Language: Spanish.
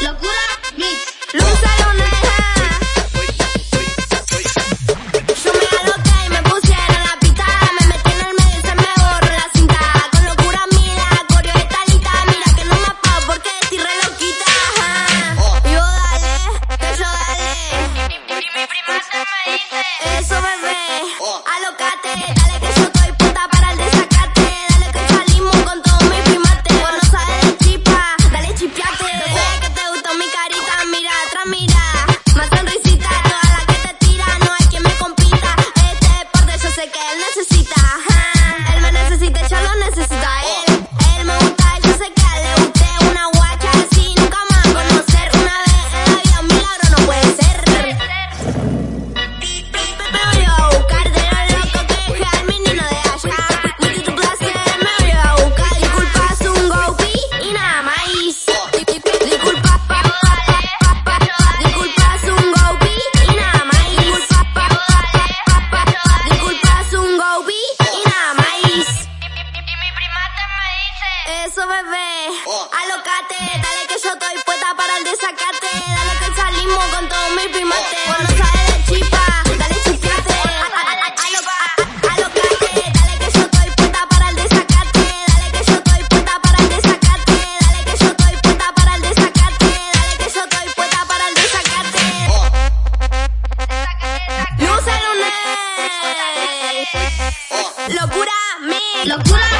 Locura Mix. Luza que él necesita. Él me necesita, yo lo necesito. Eso, bebé. Oh. Alocate, dale que yo estoy puesta para el desacate. Dale que salimos con todo mi primate. Oh. Cuando sale de chipa, dale chiquete. Alocate, dale que yo estoy puesta para el desacate. Dale que yo estoy puesta para el desacate. Dale que yo estoy puesta para el desacate. Dale que yo estoy puesta para el desacate. Oh. Luz Locura, me. Locura.